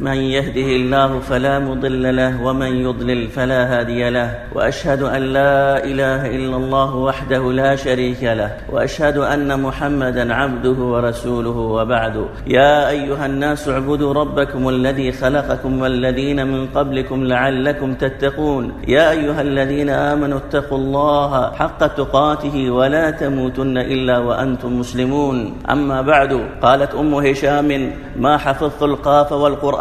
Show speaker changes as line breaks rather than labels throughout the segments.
من يهده الله فلا مضل له ومن يضلل فلا هادي له وأشهد أن لا إله إلا الله وحده لا شريك له وأشهد أن محمدا عبده ورسوله وبعد. يا أيها الناس اعبدوا ربكم الذي خلقكم والذين من قبلكم لعلكم تتقون. يا أيها الذين آمنوا اتقوا الله حق تقاته ولا تموتن إلا وأنتم مسلمون. أما بعد قالت أم هشام ما حفظت القاف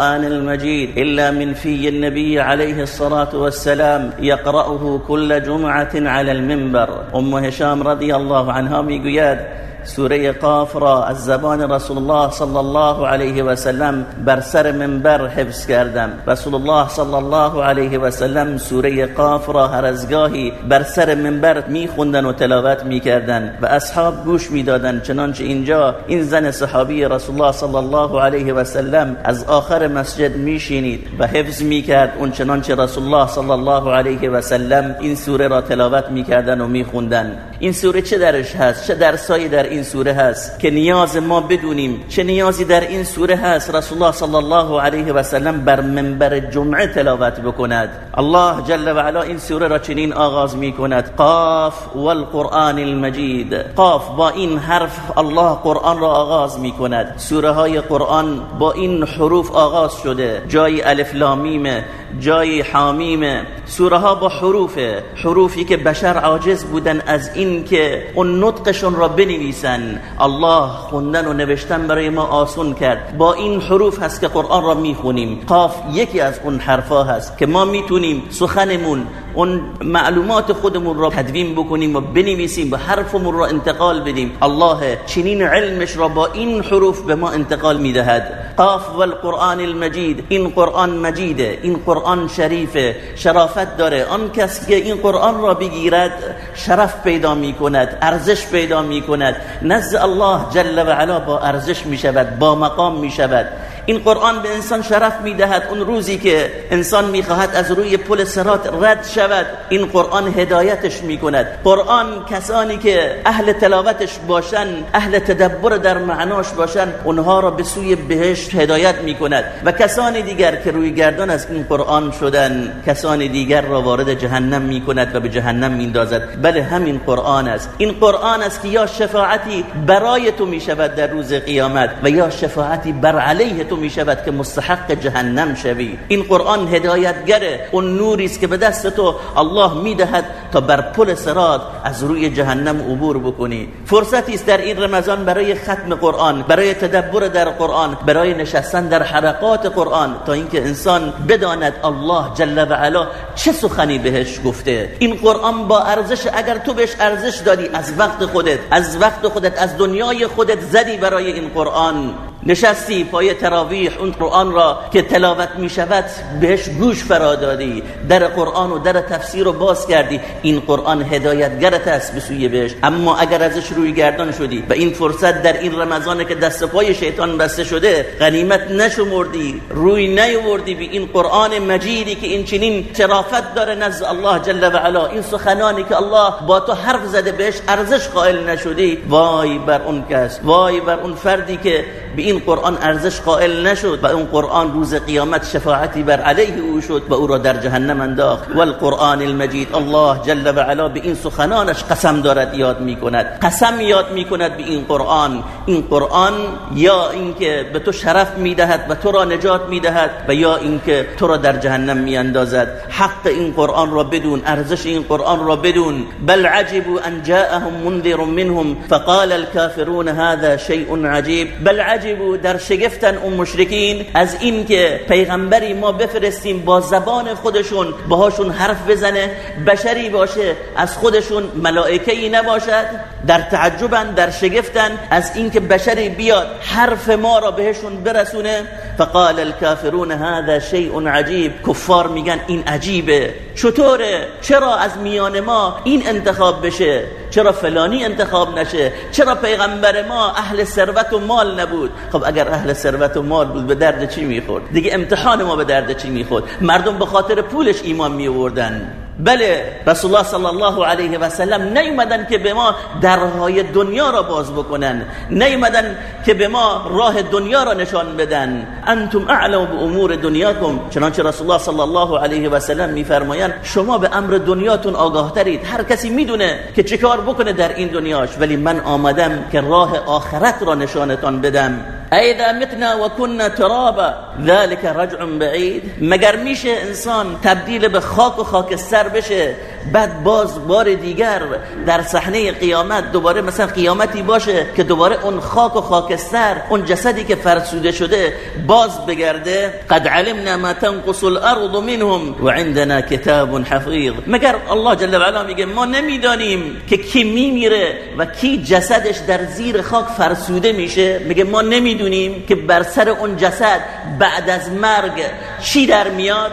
والقرآن المجيد إلا من في النبي عليه الصلاة والسلام يقرأه كل جمعة على المنبر. أم هشام رضي الله عنها می‌گوید سوره قاف را از زبان رسول الله صلی الله علیه و سلم بر سر منبر حفظ کردم. رسول الله صلی الله علیه و سلم سوره قاف را هر از گاهی بر سر منبر میخوندن و تلاوت می‌کردن و اصحاب گوش می‌دادند چنانچه اینجا این زن صحابی رسول الله صلی الله علیه و سلم از آخر مسجد میشینید و حفظ می‌کرد اون چنانچه رسول الله صلی الله علیه و سلم این سوره را تلاوت می‌کردن و میخوندن. این سوره چه درش هست؟ چه درسایی در این سوره هست که نیاز ما بدونیم چه نیازی در این سوره هست رسول الله صلی الله علیه و سلم بر منبر جمعه تلاوت بکند. الله جل و علا این سوره را چنین آغاز می کند قاف والقرآن المجید. قاف با این حرف الله قرآن را آغاز می کند سوره های قرآن با این حروف آغاز شده. جای الف لامیم جای حامیم. سوره ها با حروف حروفی که بشر عاجز بودن از این که اون نطقشون را بنویسن. الله خوندن و نوشتن برای ما آسون کرد. با این حروف هست که قرآن را می‌خونیم. قاف یکی از اون حرفا هست که ما می‌تونیم سخنمون اون معلومات خودمون را تدوین بکنیم و بنویسیم و حرفمون را انتقال بدیم. الله چنین علمش را با این حروف به ما انتقال می‌دهد. قاف والقرآن المجید. این قرآن مجیده. این قرآن شریفه شرافت داره. آن کس که این قرآن را بگیرد شرف پیدا می کند ارزش پیدا می کند نزد الله جل و علا با ارزش می شود با مقام می شود این قرآن به انسان شرف می دهد اون روزی که انسان می خواهد از روی پل سرات رد شود این قرآن هدایتش می کند قرآن کسانی که اهل تلاوتش باشن اهل تدبر در معناش باشن اونها را به سوی بهشت هدایت می کند و کسانی دیگر که روی گردان از این قرآن شدن کسان دیگر را وارد جهنم می کند و به جهنم می اندازد بله همین قرآن است. این قرآن است که یا شفاعتی برای تو می شود در روز قیامت و یا شفاعتی بر علیه تو می شود که مستحق جهنم شوی. این قرآن هدایتگره. اون نوری است که به دست تو الله می‌دهد تا بر پل سرات از روی جهنم عبور بکنی. فرصتی است در این رمضان برای ختم قرآن برای تدبر در قرآن برای نشستن در حلقات قرآن تا اینکه انسان بداند الله جل و علا چه سخنی بهش گفته. این قرآن با ارزش اگر تو بهش ارزش دادی از وقت خودت از وقت خودت از دنیای خودت زدی برای این قرآن. نشستی پای تراویح اون قرآن را که تلاوت می شود بهش گوش فرا دادی. در قرآن و در تفسیر رو باز کردی. این قرآن هدایتگرت است به سوی بهش اما اگر ازش روی گردان شدی و این فرصت در این رمضان که دست پای شیطان بسته شده غنیمت نشمردی روی نیوردی به این قرآن مجیدی که این چنین شرافت داره نزد الله جل و علا. این سخنانی که الله با تو حرف زده بهش ارزش قائل نشدی. وای بر اون کس وای بر اون فردی که به این قرآن ارزش قائل نشد و اون قرآن روز قیامت شفاعتی بر علیه او شد و او را در جهنم انداخت. والقرآن المجید الله جل و علا به این سخنانش قسم دارد یاد می کند قسم یاد می کند به این قرآن. این قرآن یا اینکه به تو شرف می دهد و تو را نجات می دهد و یا اینکه تو را در جهنم می اندازد حق این قرآن را بدون ارزش این قرآن را بدون. بل عجبوا ان جاءهم منذر منهم فقال الكافرون هذا شيء عجيب بل عجبوا در شگفتن اون مشرکین از این که پیغمبری ما بفرستیم با زبان خودشون باهاشون حرف بزنه بشری باشه از خودشون ملائکه نباشد در تعجبن در شگفتن از اینکه بشری بیاد حرف ما را بهشون برسونه. فقال الكافرون هذا شيء عجیب. کفار میگن این عجیبه. چطوره؟ چرا از میان ما این انتخاب بشه؟ چرا فلانی انتخاب نشه؟ چرا پیغمبر ما اهل ثروت و مال نبود؟ خب اگر اهل ثروت و مال بود به درد چی می‌خورد؟ دیگه امتحان ما به درد چی می‌خورد؟ مردم به خاطر پولش ایمان میوردن بله رسول الله صلی الله علیه و سلم نیومدن که به ما درهای دنیا را باز بکنن نیومدن که به ما راه دنیا را نشان بدن. انتم اعلم به امور دنیاکم. چنانچه رسول الله صلی الله علیه و سلم میفرمایند شما به امر دنیاتون آگاه ترید. هر کسی می‌دونه که چه کار بکنه در این دنیاش ولی من آمدم که راه آخرت را نشانتان بدم. ایدا متنا و کننا ترابا ذلك رجع بعید مگر میشه إنسان تبدیل به خاک و خاکستر بشه. بعد باز بار دیگر در صحنه قیامت دوباره مثلا قیامتی باشه که دوباره اون خاک و خاکستر اون جسدی که فرسوده شده باز بگرده. قد علمنا ما تنقص الارض منهم وعندنا کتاب حفیظ مگر الله جل و علا میگه ما نمی‌دانیم که کی میمیره و کی جسدش در زیر خاک فرسوده میشه؟ میگه ما نمی‌دونیم که بر سر اون جسد بعد از مرگ چی در میاد؟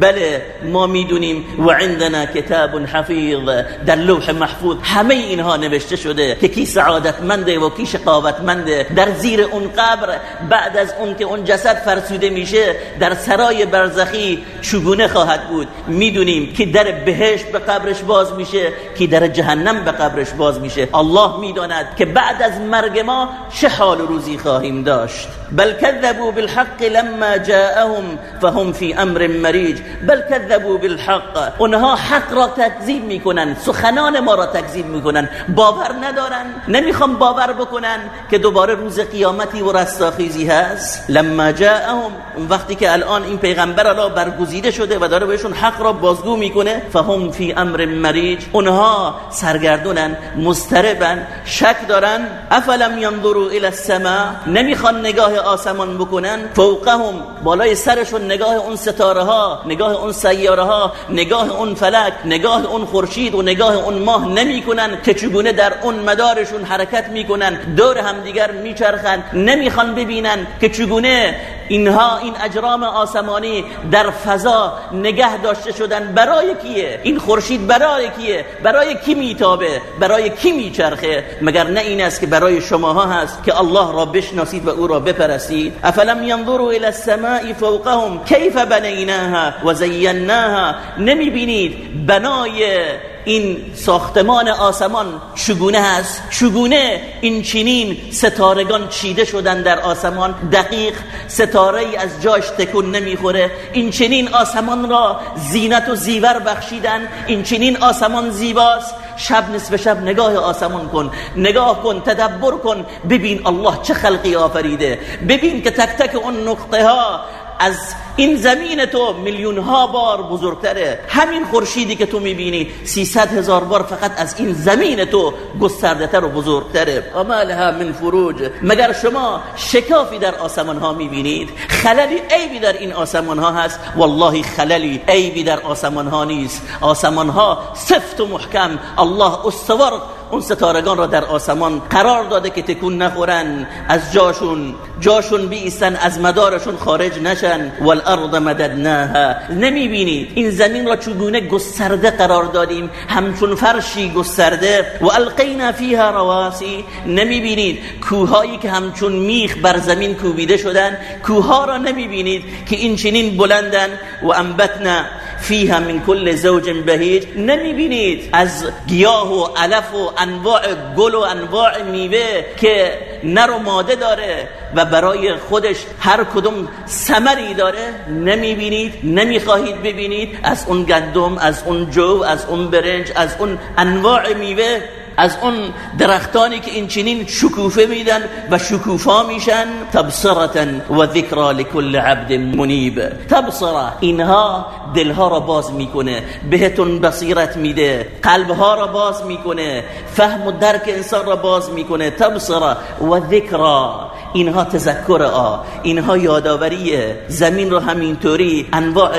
بله ما می‌دونیم و عندنا کتاب حفیظ در لوح محفوظ همه اینها نوشته شده که کی سعادتمنده و کی شقاوتمنده. در زیر اون قبر بعد از اون که اون جسد فرسوده میشه در سرای برزخی چگونه خواهد بود؟ می‌دونیم که در بهشت به قبرش باز میشه که در جهنم به قبرش باز میشه. الله می‌داند که بعد از مرگ ما چه حال روزی خواهیم داشت. بل كذبوا بالحق لما جاءهم فهم في امر مريج. بل كذبوا بالحق. اونها حق را تکذیب می‌کنن سخنان ما را تکذیب می‌کنن. باور ندارن نمی‌خوام باور بکنن که دوباره روز قیامتی و رستاخیزی هست. لما جاءهم وقتی که الان این پیغمبر الله برگزیده شده و داره بهشون حق را بازگو می‌کنه فهم فی امر مریج اونها سرگردونن مستربن شک دارن. افلم ينظروا الى السماء؟ نمی‌خوان نگاه آسمان بکنن فوقهم بالای سرشون نگاه اون ستاره ها نگاه اون سیاره ها نگاه اون فلک نگاه اون خورشید و نگاه اون ماه نمی‌کنن که چگونه در اون مدارشون حرکت می‌کنن. دور همدیگر میچرخن نمی‌خوان ببینن که چگونه اینها این اجرام آسمانی در فضا نگه داشته شدن برای کیه؟ این خورشید برای کیه؟ برای کی میتابه؟ برای کی میچرخه؟ مگر نه این است که برای شماها هست که الله را بشناسید و او را بپرستید؟ افلم ينظروا الى السماء فوقهم؟ كيف بنيناها وزيناها نمی‌بینید بنای این ساختمان آسمان چگونه هست چگونه این چنین ستارگان چیده شدن در آسمان؟ دقیق ستاره ای از جاش تکون نمی‌خوره. این چنین آسمان را زینت و زیور بخشیدن. این چنین آسمان زیباست. شب نصف شب نگاه آسمان کن. نگاه کن تدبر کن. ببین الله چه خلقی آفریده. ببین که تک تک اون نقطه ها از این زمین تو میلیون ها بار بزرگتره. همین خورشیدی که تو می‌بینی 300 هزار بار فقط از این زمین تو گسترده تر و بزرگتره. و لها من فروج. مگر شما شکافی در آسمان ها می‌بینید؟ خللی عیبی در این آسمان ها هست. والله خللی عیبی در آسمان ها نیست. آسمان ها سفت و محکم. الله استوار. اون ستارگان را در آسمان قرار داده که تکون نخورن. از جاشون جاشون بیستن از مدارشون خارج نشن. والارض مددناها. نمی‌بینید این زمین را چگونه گسترده قرار دادیم؟ همچون فرشی گسترده. و القینا فیها رواسی نمی‌بینید؟ کوههایی که همچون میخ بر زمین کوبیده شدن کوها را نمی‌بینید که این چنین بلندن. و انبتنا فیها من کل زوج بهیج. نمی‌بینید؟ از گیاه و علف و انواع گل و انواع میوه که نر و ماده داره و برای خودش هر کدوم سمری داره نمی‌بینید نمی‌خواهید ببینید. از اون گندم از اون جو از اون برنج از اون انواع میوه از اون درختانی که این چنین شکوفه میدن و شکوفا میشن. تبصرتا و ذکرا لكل عبد منیب. تبصره اینها دلها را باز می‌کنه بهتون بصیرت میده قلبها را باز می‌کنه فهم و درک انسان را باز می‌کنه. تبصره و ذکرا. اینها تذکر آ اینها یادآوریه زمین رو همینطوری انواع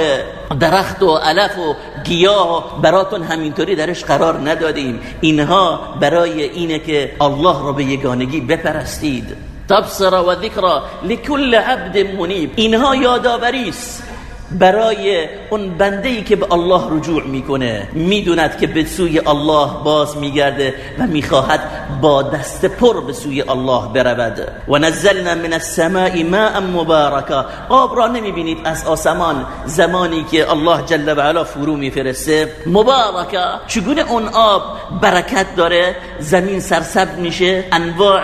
درخت و علف و گیاه براتون همینطوری درش قرار ندادیم. اینها برای اینه که الله را به یگانگی بپرستید. تبصر و ذکر لكل عبد منیب. اینها یادآوری است. برای اون بنده ای که به الله رجوع می‌کنه می‌دوند که به سوی الله باز میگرده و می‌خواهد با دست پر به سوی الله برود. و نزلنا من السماء ماء مبارکا. آب را نمی‌بینید از آسمان زمانی که الله جل و علا فرو میفرسته. مبارکا. چگونه اون آب برکت داره؟ زمین سرسبز میشه. انواع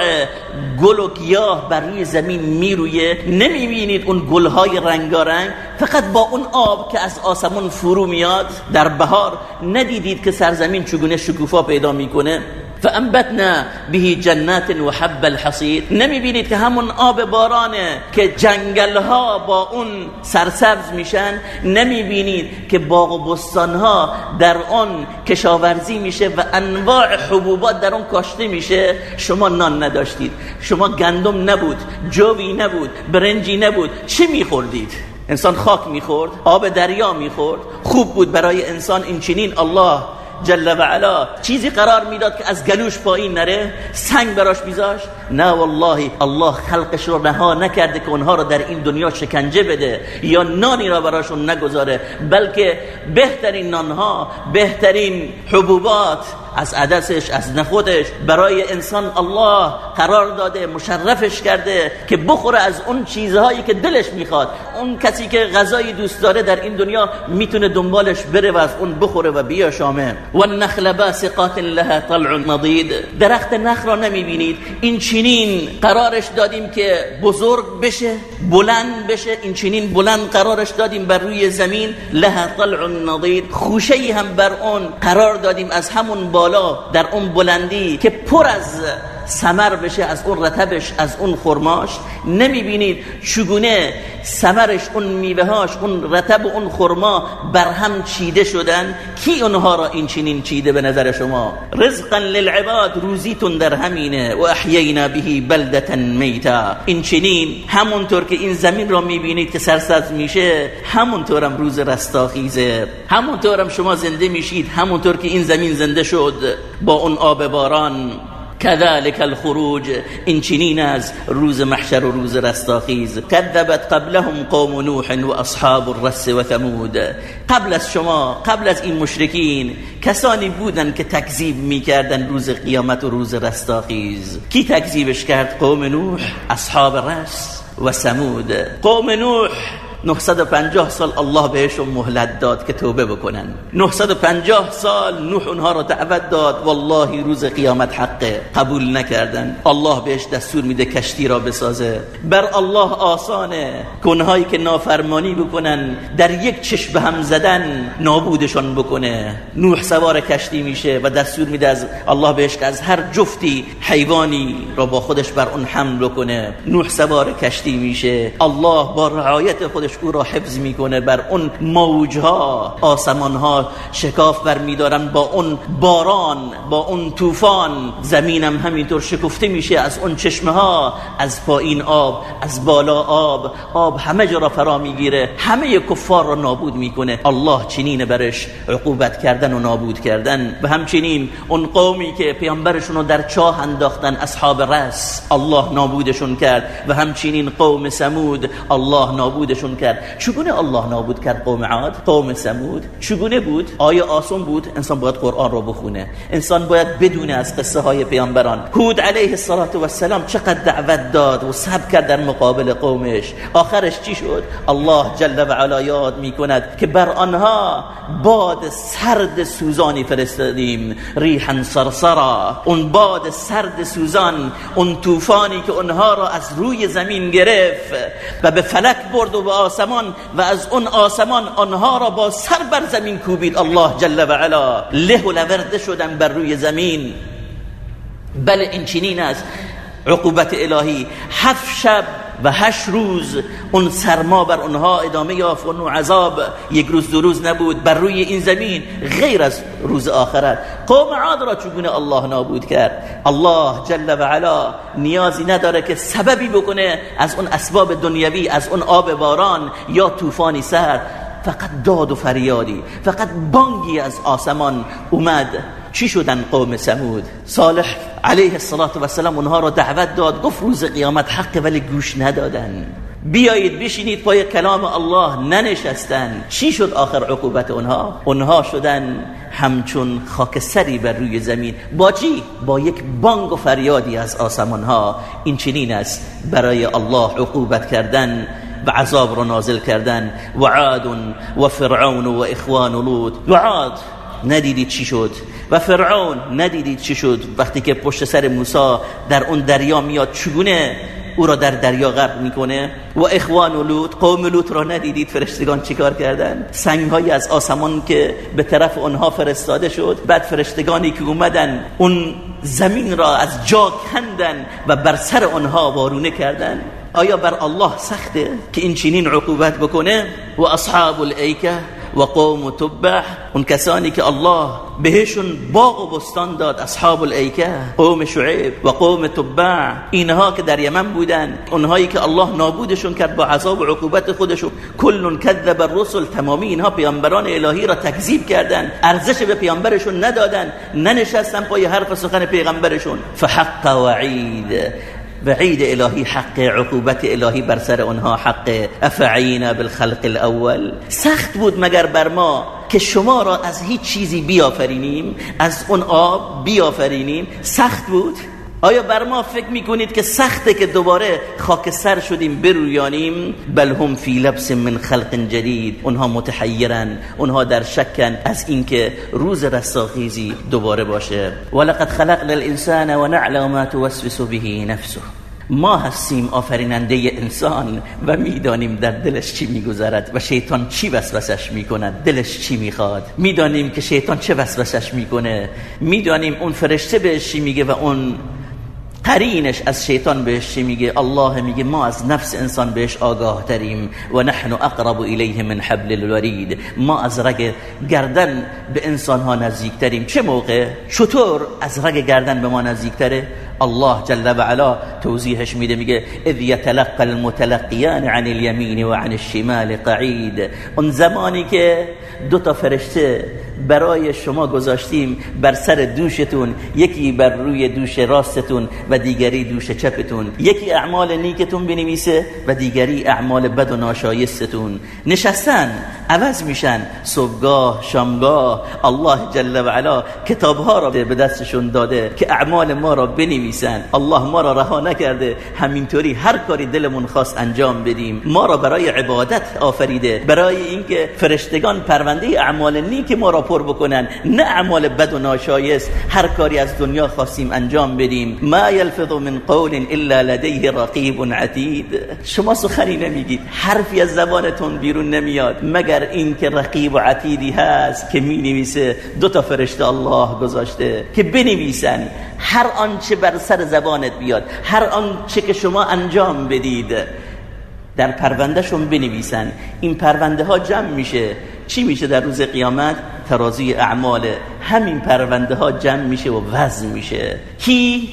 گل و گیاه بر روی زمین میرویه. نمی‌بینید اون گلهای رنگارنگ؟ فقط با اون آب که از آسمون فرو میاد در بهار ندیدید که سرزمین چگونه شکوفا پیدا می‌کنه؟ فانبتنا به جنات و حب الحصید. نمی‌بینید که همون آب بارانه که جنگل ها با اون سرسبز میشن؟ نمی‌بینید که باغ و بستان ها در اون کشاورزی میشه و انواع حبوبات در اون کاشته میشه؟ شما نان نداشتید. شما گندم نبود جوی نبود برنجی نبود. چی میخوردید؟ انسان خاک می‌خورد آب دریا می‌خورد خوب بود برای انسان این چنین الله جل و علا چیزی قرار می‌داد که از گلوش پایین نره سنگ براش میذاش نه والله الله خلقش رو رها نکرده که اونها رو در این دنیا شکنجه بده یا نانی را براشون نگذاره بلکه بهترین نانها بهترین حبوبات از عدسش از نخودش. برای انسان الله قرار داده مشرفش کرده که بخوره از اون چیزهایی که دلش می‌خواد. اون کسی که غذایی دوست داره در این دنیا می‌تونه دنبالش بره و از اون بخوره و بیا شامه. و النخل باسقات لها طلع نضید درخت نخل را نمی‌بینید. این چنین قرارش دادیم که بزرگ بشه بلند بشه. این چنین بلند قرارش دادیم بر روی زمین. لها طلع نضید خوشه هم بر اون قرار دادیم. از همون بالا در اون بلندی که پر از سمر بشه از اون رتبش از اون خرماش. نمی‌بینید چگونه سمرش اون میوهاش اون رتب اون خرما بر هم چیده شدن؟ کی اونها را این چنین چیده به نظر شما؟ رزقا للعباد روزیتون در همینه و احیینا به بلدتا میتا. این چنین همونطور که این زمین را می‌بینید که سرسبز میشه همونطورم روز رستاخیزه. همونطورم شما زنده میشید همونطور که این زمین زنده شد با اون آب باران. كذلك الخروج این چنین از روز محشر و روز رستاخیز. كذبت قبلهم قوم نوح و اصحاب الرس و ثمود. قبل از شما قبل از این مشرکین کسانی بودن که تکذیب می‌کردن روز قیامت و روز رستاخیز. کی تکذیبش کرد؟ قوم نوح اصحاب رس و ثمود. قوم نوح 950 سال الله بهشون مهلت داد که توبه بکنن. 950 سال نوح اونها رو دعوت داد. والله روز قیامت حقه. قبول نکردن. الله بهش دستور میده کشتی را بسازه. بر الله آسانه. کنهایی که نافرمانی بکنن در یک چشم هم زدن نابودشان بکنه. نوح سوار کشتی میشه و دستور میده از الله بهش که از هر جفتی حیوانی را با خودش بر اون حمل بکنه. نوح سوار کشتی میشه. الله با رعایت خودش او را حفظ می‌کنه بر اون موجها آسمانها شکاف بر میدارن با اون باران با اون طوفان. زمینم همینطور شکفته میشه از اون چشمه ها از پایین آب از بالا آب. آب همه جا را فرا می‌گیره همه کفار را نابود می‌کنه. الله چنین برش عقوبت کردن و نابود کردن. و همچنین اون قومی که پیامبرشون رو در چاه انداختن اصحاب رس الله نابودشون کرد. و همچنین قوم سمود الله نابودشون کرد. چگونه الله نابود کرد؟ قوم عاد قوم سمود چگونه بود؟ آیا آسون بود انسان باید قرآن رو بخونه. انسان باید بدونه از قصه های پیامبران. هود علیه السلام چقدر دعوت داد و صبر کرد در مقابل قومش. آخرش چی شد؟ الله جل و علا یاد می‌کند که بر آنها باد سرد سوزانی فرستادیم. ریحا صرصرا. اون باد سرد سوزان اون طوفانی که اونها را از روی زمین گرفت و به فلک برد و به آسمان و از اون آسمان آنها را با سر بر زمین کوبید. الله جل و علا. له و لورده شدن بر روی زمین. بله این چنین است. عقوبت الهی. هفت شب و هشت روز اون سرما بر اونها ادامه یافت و عذاب یک روز دو روز نبود بر روی این زمین غیر از روز آخرت قوم عاد را چگونه الله نابود کرد؟ الله جل و علا نیازی نداره که سببی بکنه از اون اسباب دنیوی از اون آب باران یا طوفانی سر. فقط داد و فریادی فقط بانگی از آسمان اومد. چی شدن قوم سمود صالح علیه السلام اونها را دعوت داد گفت روز قیامت حق ولی گوش ندادن. بیایید بشینید پای کلام الله ننشستن. چی شد آخر عقوبت اونها؟ اونها شدن همچون خاکستری بر روی زمین. با چی؟ با یک بانگ و فریادی از آسمان ها این چنین است. برای الله عقوبت کردن و عذاب رو نازل کردن. و عاد و فرعون و اخوان لوط. و عاد ندیدید چی شد؟ و فرعون ندیدید چی شد وقتی که پشت سر موسی در اون دریا میاد؟ چگونه او را در دریا غرق می‌کنه؟ و اخوان و لوط قوم لوط را ندیدید فرشتگان چیکار کردن؟ سنگ های از آسمان که به طرف آنها فرستاده شد. بعد فرشتگانی که اومدن اون زمین را از جا کندن و بر سر آنها وارونه کردن. آیا بر الله سخته که این چنین عقوبت بکنه؟ و اصحاب الایکه و قوم تبع اون کسانی که الله بهشون باغ و بستان داد اصحاب الایکه قوم شعیب و قوم تبع. اینها که در یمن بودن اونهایی که الله نابودشون کرد با عذاب و عقوبت خودشون کل کذب الرسل تمامی اینها پیامبران الهی را تکذیب کردن ارزش به پیامبرشون ندادن ننشستن پای حرف سخن پیغمبرشون. فحق وعید. وعید الهی حق عقوبت الهی بر سر اونها حق. افعینا بالخلق الاول سخت بود مگر بر ما که شما را از هیچ چیزی بیافرینیم از اون آب بیافرینیم. سخت بود؟ آیا بر ما فکر می‌کنید که سخته که دوباره خاکستر شدیم برویانیم؟ بل هم فی لبس من خلق جدید اونها متحیرن اونها در شکن از اینکه روز رستاخیزی دوباره باشه. ولقد خلقنا الانسان ونعلم ما توسوس به نفسه. ما هستیم آفریننده انسان و می‌دانیم در دلش چی میگذرد و شیطان چی وسوسش می‌کند دلش چی می‌خواد؟ می‌دانیم که شیطان چه وسوسش می‌کنه. می‌دانیم اون فرشته بهش چی میگه و اون قرینش از شیطان بهش میگه؟ الله میگه ما از نفس انسان بهش آگاه تریم و نحن اقرب الیه من حبل الورید. ما از رگ گردن به انسان ها نزدیک تریم چه موقع؟ چطور از رگ گردن به ما نزدیک تره الله جل و علا توضیحش میده میگه اذ یتلقى المتلقیان عن الیمین و عن الشمال قعید. اون زمانی که دو تا فرشته برای شما گذاشتیم بر سر دوشتون یکی بر روی دوش راستتون و دیگری دوش چپتون. یکی اعمال نیکتون بنویسه و دیگری اعمال بد و ناشایستتون. نشستن عوض میشن صبحگاه شامگاه. الله جل و علا کتابها را به دستشون داده که اعمال ما را بنویسن الله ما را رها نکرده. همینطوری هر کاری دلمون خواست انجام بدیم. ما را برای عبادت آفریده. برای اینکه فرشتگان پرونده اعمال نیک ما را پر بکنن. نه اعمال بد و ناشایست. هر کاری از دنیا خواستیم انجام بدیم. ما یلفظ من قول الا لدیه رقیب عتید. شما سخنی نمیگید. حرفی از زبانتون بیرون نمیاد. مگر این که رقیب و عتیدی هست که می نویسه دو تا فرشته الله گذاشته. که بنویسن. هر آنچه سر زبانت بیاد. هر آنچه که شما انجام بدید در پروندهشون بنویسن. این پرونده ها جمع میشه. چی میشه در روز قیامت؟ ترازی اعمال. همین پرونده ها جمع میشه و وزن میشه. کی؟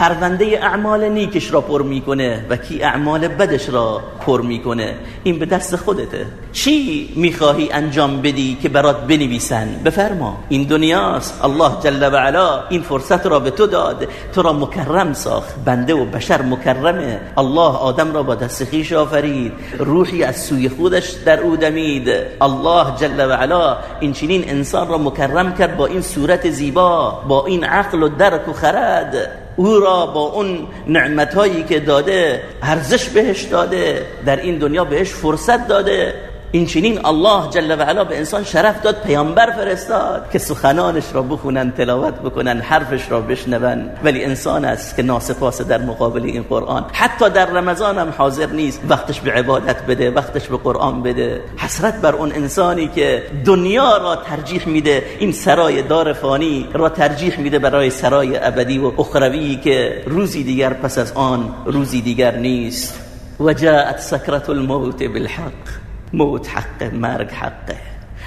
پرونده اعمال نیکش را پر می‌کنه و کی اعمال بدش را پر می‌کنه؟ این به دست خودته. چی می‌خواهی انجام بدی که برات بنویسن؟ بفرما. این دنیاست. الله جل و علا این فرصت را به تو داد. تو را مکرم ساخت. بنده و بشر مکرمه. الله آدم را با دست خیش آفرید. روحی از سوی خودش در او دمید. الله جل و علا این چنین انسان را مکرم کرد با این صورت زیبا با این عقل و درک و خرد. او را با اون نعمت هایی که داده ارزش بهش داده در این دنیا بهش فرصت داده. این چنین الله جل و علا به انسان شرف داد پیامبر فرستاد که سخنانش را بخونن تلاوت بکنن حرفش را بشنون. ولی انسان است که ناسپاس در مقابل این قرآن. حتی در رمضان هم حاضر نیست. وقتش به عبادت بده وقتش به قرآن بده. حسرت بر اون انسانی که دنیا را ترجیح میده. این سرای دار فانی را ترجیح میده برای سرای ابدی و اخروی که روزی دیگر پس از آن روزی دیگر نیست. و جاءت سکرت الموت بالحق. موت حقه مرگ حقه.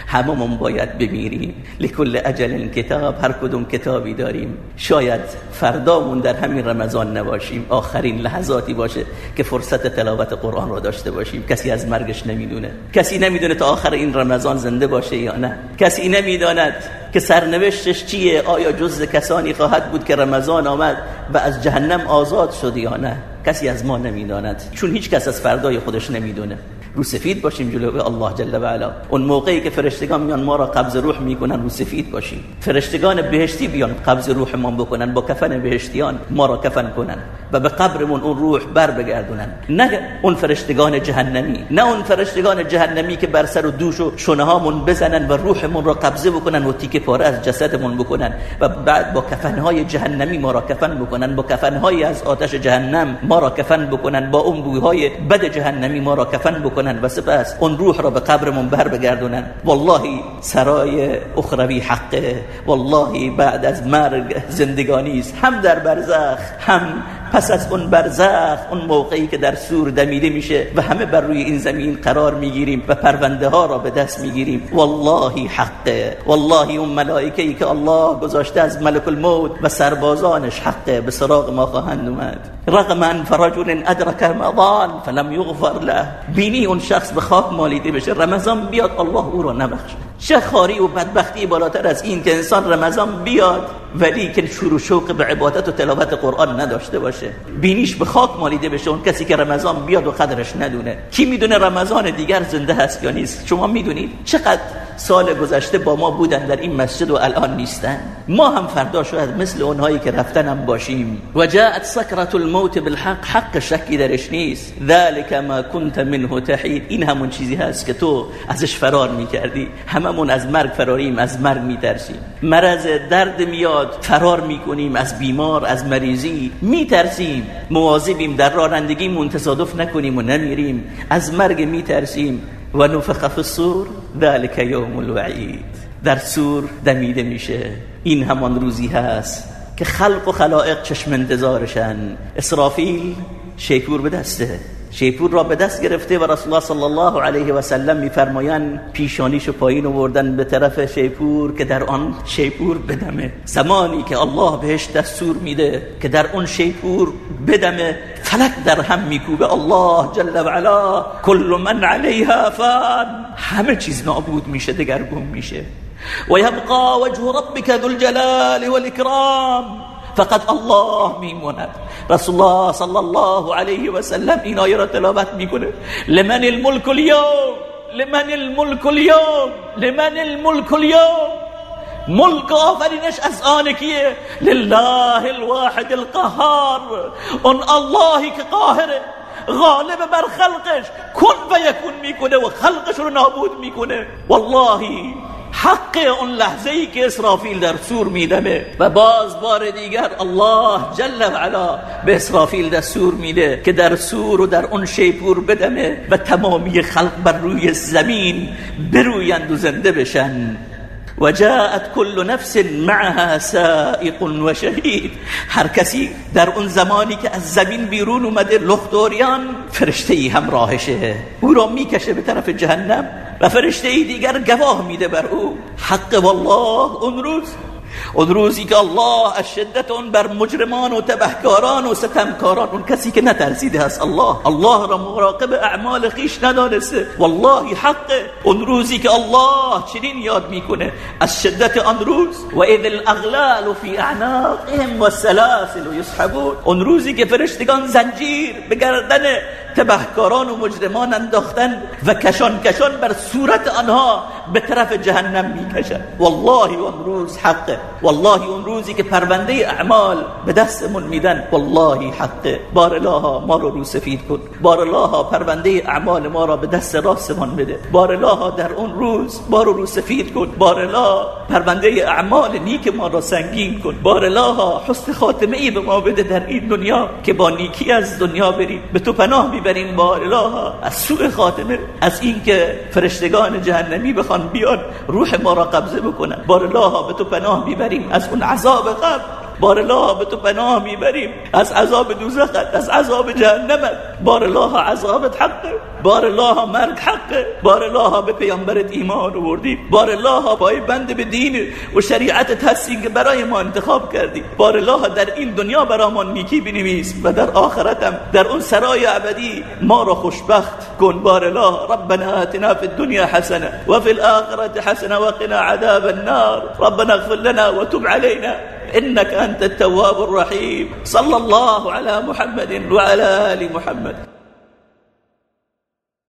هممون باید بمیریم. لکل اجل کتاب هر کدوم کتابی داریم. شاید فردامون در همین رمضان نباشیم. آخرین لحظاتی باشه که فرصت تلاوت قرآن رو داشته باشیم. کسی از مرگش نمی‌دونه. کسی نمی‌دونه تا آخر این رمضان زنده باشه یا نه. کسی نمی‌داند که سرنوشتش چیه آیا جز کسانی خواهد بود که رمضان آمد و از جهنم آزاد شد یا نه. کسی از ما نمی‌داند. چون هیچ کس از فردای خودش نمی‌دونه. رو سفید باشیم جلوی الله جل و علا. اون موقعی که فرشتگان میان ما را قبض روح می‌کنن رو سفید باشیم. فرشتگان بهشتی بیان قبض روح ما بکنن با کفن بهشتیان ما را کفن کنن و به قبرمون اون روح بر بگردونن. نه اون فرشتگان جهنمی نه اون فرشتگان جهنمی که بر سر و دوش و شونه هامون بزنن و روحمون را قبضه بکنن و تیکه پاره از جسدمون بکنن و بعد با کفنهای جهنمی ما را کفن بکنن با کفنهای از آتش جهنم ما را کفن بکنن با اون بویهای بد جهنمی ما را کفن بکنن. و سپس اون روح را به قبرمون بر بگردونن والله سرای اخروی حقه. والله بعد از مرگ زندگانی است هم در برزخ هم پس از اون برزخ اون موقعی که در سور دمیده میشه و همه بر روی این زمین قرار می‌گیریم و پرونده ها را به دست می‌گیریم. والله حقه. والله اون ملائکه ای که الله گذاشته از ملک الموت و سربازانش حقه. به سراغ ما خواهند اومد. رغم ان فرجل ادرک رمضان فلم یغفر له. بینی اون شخص به خاک مالیده بشه. رمضان بیاد الله او را نبخشه. چه خاری و بدبختی بالاتر از این که انسان رمضان بیاد ولی که شروع شوق به عبادت و تلاوت قرآن نداشته باشه. بینیش به خاک مالیده بشه اون کسی که رمضان بیاد و قدرش ندونه. کی می‌دونه رمضان دیگر زنده هست یا نیست؟ شما می‌دونید؟ چقدر سال گذشته با ما بودن در این مسجد و الان نیستن. ما هم فردا شاید مثل اونهایی که رفتنم باشیم. و جاءت سکرت الموت بالحق حق شکی درش نیست. ذلك ما كنت منه تحید. این همون چیزی هست که تو ازش فرار می‌کردی. هممون از مرگ فراریم از مرگ میترسیم. مرض درد میاد فرار می‌کنیم. از بیمار از مریضی میترسیم. مواظبیم در رانندگیمون تصادف نکنیم و نمیریم. از مرگ میترسیم. و نفخ فی الصور ذلك یوم الوعید در سور دمیده میشه. این همان روزی هست که خلق و خلائق چشم انتظارشن. اسرافیل شیپور به دسته. شیپور را به دست گرفته و رسول الله صلی الله علیه و سلم میفرمایند پیشانیشو پایین آوردن به طرف شیپور که در آن شیپور بدمه زمانی که الله بهش دستور میده که در اون شیپور بدمه فلک در هم میکوبه الله جل و علا کل من علیها فان. همه چیز نابود میشه دگرگون میشه. و یبقى وجه ربك ذو الجلال والاکرام. فقط الله میموند رسول الله صلی الله علیه و سلم این آیه را تلاوت میکنه لمن الملك اليوم؟ لمن الملك اليوم؟ لمن الملك اليوم؟ ملک آفرینش از آن کیه لله الواحد القهار. اون اللهی که قاهره غالب بر خلقش. کن و یکون میکنه و خلقش رو نابود میکنه والله حق اون لحظه ای که اسرافیل در سور میدمه و باز بار دیگر الله جل و علا به اسرافیل دستور میده که در سور و در اون شیپور بدمه و تمامی خلق بر روی زمین برویند و زنده بشن. و جاءت كل نفس معها سائق و شهید هر کسی در اون زمانی که از زمین بیرون اومده لختوریان فرشته ای همراهشه. او را می‌کشه به طرف جهنم و فرشته ای دیگر گواه میده بر او. حق والله اون روز اون روزی که الله شدت اون بر مجرمان و تبهکاران و ستمکاران اون کسی که نترسیده هست الله. الله را مراقب اعمال خیش ندانسته. والله حقه اون روزی که الله چنین یاد می‌کنه از شدت آن روز. و اذ الاغلال فی اعناقهم والسلاسل یسحبون. اون روزی که فرشتگان زنجیر به گردن تبهکاران و مجرمان انداختن و کشان کشان بر صورت آنها به طرف جهنم می‌کشن والله اون روز حقه والله اون روزی که پرونده اعمال به دستمون میدن والله حقه الله ما رو رو سفید کن. الله پرونده اعمال ما را به دست راستمان بده. بار الله در اون روز ما رو رو سفید کن. الله پرونده اعمال نیک ما را سنگین کن. الله حسن خاتمه ای به ما بده در این دنیا که با نیکی از دنیا بریم. به تو پناه می‌بریم بار الله از سوء خاتمه از اینکه فرشتگان جهنمی بخوان بیان روح ما را قبضه بکنن. بار الله به تو پناه می‌بریم. از اون عذاب قبر. بار الله به تو پناه می‌بریم. از عذاب دوزخت از عذاب جهنمت. بار الله عذابت حقه. بار الله مرگ حقه. بار الله به پیامبرت ایمان آوردی بار الله پای بند به دین و شریعت هستی که برای ما انتخاب کردی. بار الله در این دنیا برامان نیکی بنویس و در آخرتم در اون سرای ابدی ما را خوشبخت کن. بار الله ربنا آتنا في الدنيا حسنه وفي الاخره حسنه وقنا عذاب النار. ربنا اغفر لنا وتب علينا إنك أنت التواب الرحيم. صلى الله على محمد وعلى آل محمد.